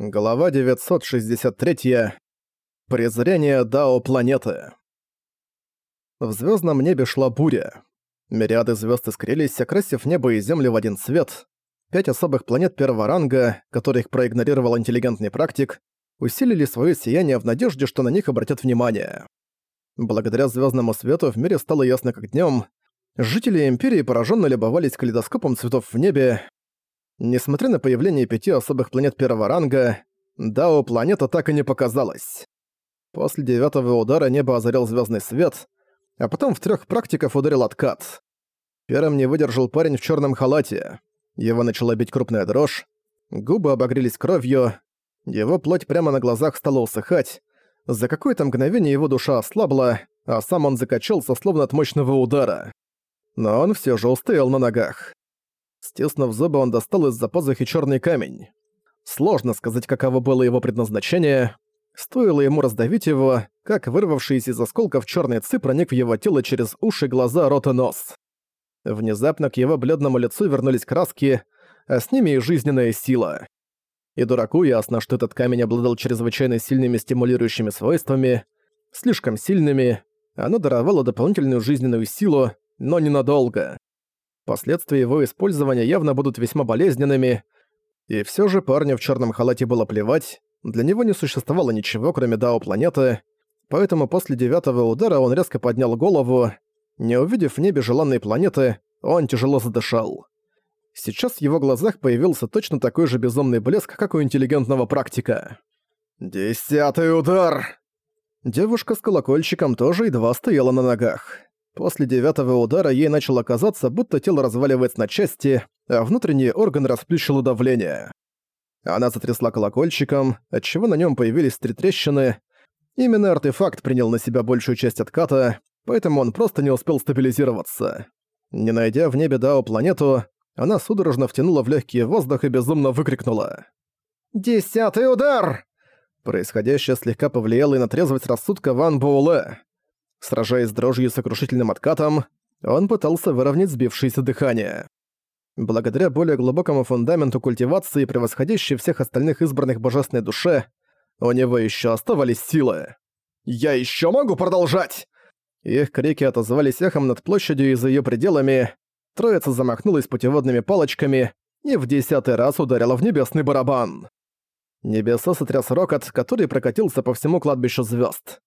Глава 963. Презрение Дао планеты. В звездном небе шла буря. Мириады звезд искрились, окрасив небо и землю в один цвет. Пять особых планет первого ранга, которых проигнорировал интеллигентный практик, усилили свое сияние в надежде, что на них обратят внимание. Благодаря звездному свету в мире стало ясно как днем. Жители Империи пораженно любовались калейдоскопом цветов в небе, Несмотря на появление пяти особых планет первого ранга, Дао планета так и не показалась. После девятого удара небо озарил звездный свет, а потом в трех практиков ударил откат. Первым не выдержал парень в черном халате. Его начала бить крупная дрожь, губы обогрелись кровью, его плоть прямо на глазах стала усыхать, за какое-то мгновение его душа ослабла, а сам он закачался словно от мощного удара. Но он все же устоял на ногах. Стиснув зубы, он достал из-за пазухи черный камень. Сложно сказать, каково было его предназначение. Стоило ему раздавить его, как вырвавшийся из осколков черный ци проник в его тело через уши, глаза, рот и нос. Внезапно к его бледному лицу вернулись краски, а с ними и жизненная сила. И дураку ясно, что этот камень обладал чрезвычайно сильными стимулирующими свойствами, слишком сильными, оно даровало дополнительную жизненную силу, но ненадолго. Последствия его использования явно будут весьма болезненными, и все же парню в черном халате было плевать, для него не существовало ничего, кроме Дао планеты, поэтому после девятого удара он резко поднял голову. Не увидев в небе желанной планеты, он тяжело задышал. Сейчас в его глазах появился точно такой же безумный блеск, как у интеллигентного практика. «Десятый удар!» Девушка с колокольчиком тоже едва стояла на ногах. После девятого удара ей начало казаться, будто тело разваливается на части, а внутренние органы расплющило давление. Она затрясла колокольчиком, отчего на нем появились три трещины. Именно артефакт принял на себя большую часть отката, поэтому он просто не успел стабилизироваться. Не найдя в небе Дао планету, она судорожно втянула в легкий воздух и безумно выкрикнула. «Десятый удар!» Происходящее слегка повлияло и на трезвость рассудка Ван Боуле. Сражаясь с дрожью и сокрушительным откатом, он пытался выровнять сбившееся дыхание. Благодаря более глубокому фундаменту культивации, превосходящей всех остальных избранных божественной душе, у него еще оставались силы. «Я еще могу продолжать!» Их крики отозвались эхом над площадью и за ее пределами. Троица замахнулась путеводными палочками и в десятый раз ударила в небесный барабан. Небеса сотряс рокот, который прокатился по всему кладбищу звезд.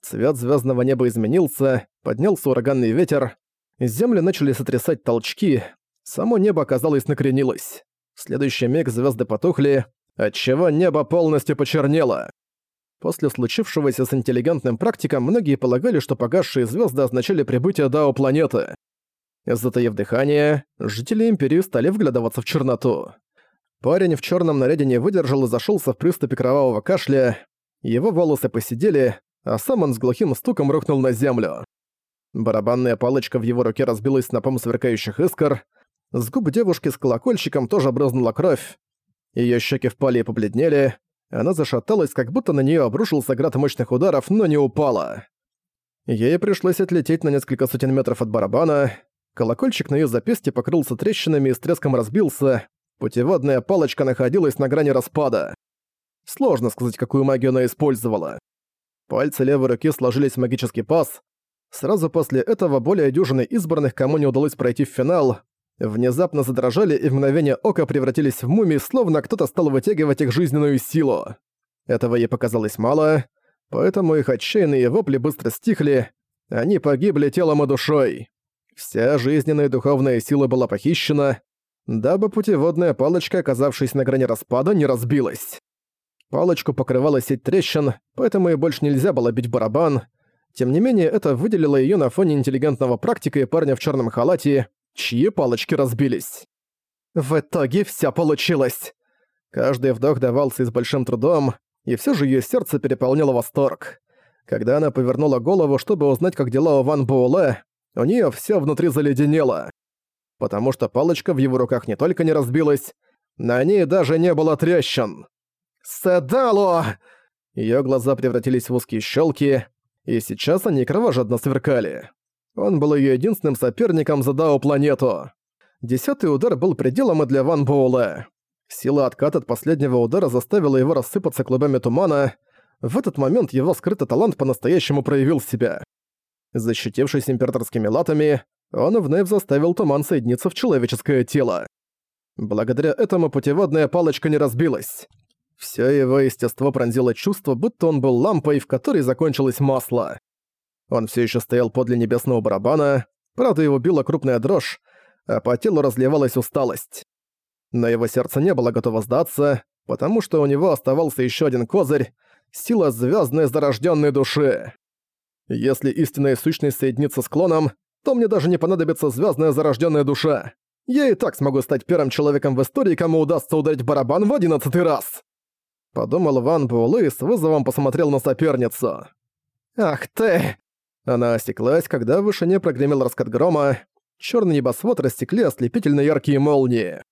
Цвет звездного неба изменился, поднялся ураганный ветер, земли начали сотрясать толчки, само небо, казалось, накренилось. В следующий миг звезды потухли, отчего небо полностью почернело. После случившегося с интеллигентным практиком многие полагали, что погасшие звезды означали прибытие Дао планеты. Затаив дыхание, жители Империи стали вглядываться в черноту. Парень в черном наряде не выдержал и зашелся в приступе кровавого кашля. Его волосы посидели, а сам он с глухим стуком рухнул на землю. Барабанная палочка в его руке разбилась снопом сверкающих искр, с губ девушки с колокольчиком тоже брызнула кровь. Её щеки впали и побледнели, она зашаталась, как будто на неё обрушился град мощных ударов, но не упала. Ей пришлось отлететь на несколько сотен метров от барабана, колокольчик на её запястье покрылся трещинами и с треском разбился, путеводная палочка находилась на грани распада. Сложно сказать, какую магию она использовала. Пальцы левой руки сложились в магический паз. Сразу после этого более дюжины избранных, кому не удалось пройти в финал, внезапно задрожали и в мгновение ока превратились в мумии, словно кто-то стал вытягивать их жизненную силу. Этого ей показалось мало, поэтому их отчаянные вопли быстро стихли, они погибли телом и душой. Вся жизненная и духовная сила была похищена, дабы путеводная палочка, оказавшись на грани распада, не разбилась. Палочку покрывала сеть трещин, поэтому ей больше нельзя было бить барабан. Тем не менее, это выделило её на фоне интеллигентного практика и парня в чёрном халате, чьи палочки разбились. В итоге всё получилось. Каждый вдох давался с большим трудом, и всё же её сердце переполнило восторг. Когда она повернула голову, чтобы узнать, как дела у Ван Буэлэ, у неё всё внутри заледенело. Потому что палочка в его руках не только не разбилась, на ней даже не было трещин. «Седало!» Её глаза превратились в узкие щелки, и сейчас они кровожадно сверкали. Он был её единственным соперником за Дао планету. Десятый удар был пределом и для Ван Боула. Сила отката от последнего удара заставила его рассыпаться клубами тумана. В этот момент его скрытый талант по-настоящему проявил себя. Защитившись императорскими латами, он вновь заставил туман соединиться в человеческое тело. Благодаря этому путеводная палочка не разбилась. Всё его естество пронзило чувство, будто он был лампой, в которой закончилось масло. Он всё ещё стоял подле небесного барабана, правда его била крупная дрожь, а по телу разливалась усталость. Но его сердце не было готово сдаться, потому что у него оставался ещё один козырь — сила звёздной зарождённой души. Если истинная сущность соединится с клоном, то мне даже не понадобится звездная зарожденная душа. Я и так смогу стать первым человеком в истории, кому удастся ударить барабан в одиннадцатый раз. Подумал Ван Буэлэ и с вызовом посмотрел на соперницу. «Ах ты!» Она осеклась, когда в вышине прогремел раскат грома, черный небосвод растекли ослепительно яркие молнии.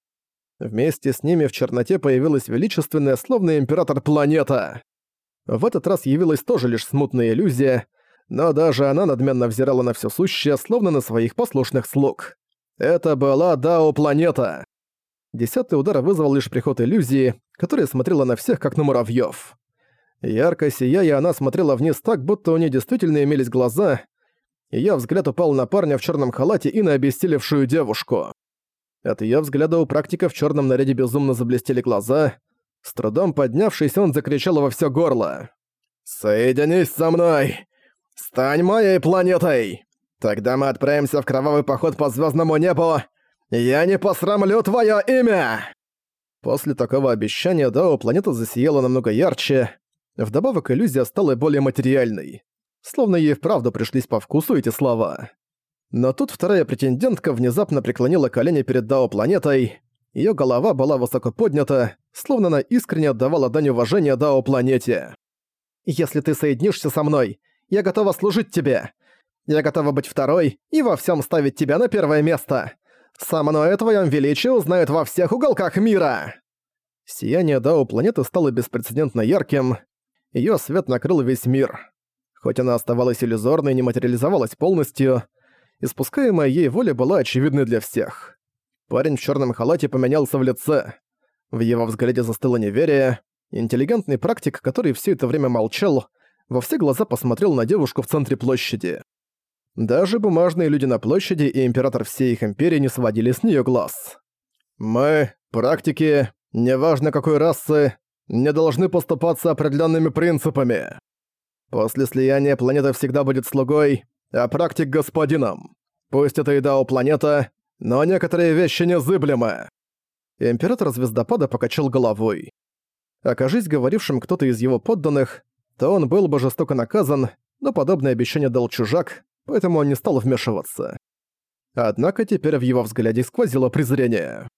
Вместе с ними в черноте появилась величественная, словно император планета. В этот раз явилась тоже лишь смутная иллюзия, но даже она надменно взирала на все сущее, словно на своих послушных слуг. Это была Дао-планета. Десятый удар вызвал лишь приход иллюзии, которая смотрела на всех, как на муравьёв. Ярко сияя, она смотрела вниз так, будто у нее действительно имелись глаза. Её взгляд упал на парня в чёрном халате и на обессилевшую девушку. От её взгляда у практика в чёрном наряде безумно заблестели глаза. С трудом поднявшись, он закричал во всё горло. «Соединись со мной! Стань моей планетой! Тогда мы отправимся в кровавый поход по звездному небу! Я не посрамлю твое имя!» После такого обещания Дао планета засияла намного ярче. Вдобавок иллюзия стала более материальной. Словно ей вправду пришлись по вкусу эти слова. Но тут вторая претендентка внезапно преклонила колени перед Дао планетой. Её голова была высоко поднята, словно она искренне отдавала дань уважения Дао планете. «Если ты соединишься со мной, я готова служить тебе. Я готова быть второй и во всем ставить тебя на первое место. Со мной о твоем величии узнают во всех уголках мира!» Сияние Дао планеты стало беспрецедентно ярким. Ее свет накрыл весь мир. Хоть она оставалась иллюзорной и не материализовалась полностью, испускаемая ей воля была очевидной для всех. Парень в черном халате поменялся в лице. В его взгляде застыло неверие. Интеллигентный практик, который все это время молчал, во все глаза посмотрел на девушку в центре площади. Даже бумажные люди на площади и император всей их империи не сводили с нее глаз. «Мы, практики, неважно какой расы, не должны поступаться определенными принципами. После слияния планета всегда будет слугой, а практик — господином. Пусть это и Дао-планета, но некоторые вещи незыблемы». Император Звездопада покачал головой. Окажись говорившим кто-то из его подданных, то он был бы жестоко наказан, но подобное обещание дал чужак, поэтому он не стал вмешиваться. Однако теперь в его взгляде сквозило презрение.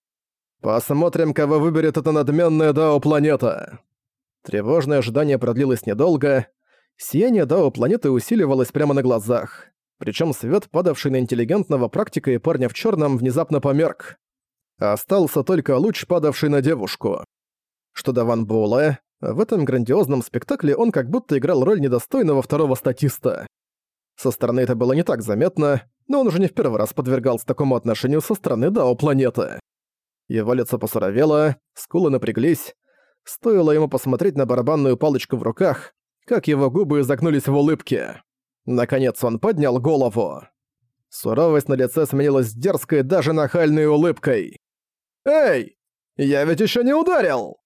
«Посмотрим, кого выберет эта надменная Дао-планета!» Тревожное ожидание продлилось недолго. Сияние Дао-планеты усиливалось прямо на глазах. Причем свет, падавший на интеллигентного практика и парня в черном, внезапно померк. Остался только луч, падавший на девушку. Что до Ван Буэлэ, в этом грандиозном спектакле он как будто играл роль недостойного второго статиста. Со стороны это было не так заметно, но он уже не в первый раз подвергался такому отношению со стороны Дао планеты. Его лицо посуровело, скулы напряглись. Стоило ему посмотреть на барабанную палочку в руках, как его губы изогнулись в улыбке. Наконец он поднял голову. Суровость на лице сменилась дерзкой, даже нахальной улыбкой. «Эй, я ведь еще не ударил!»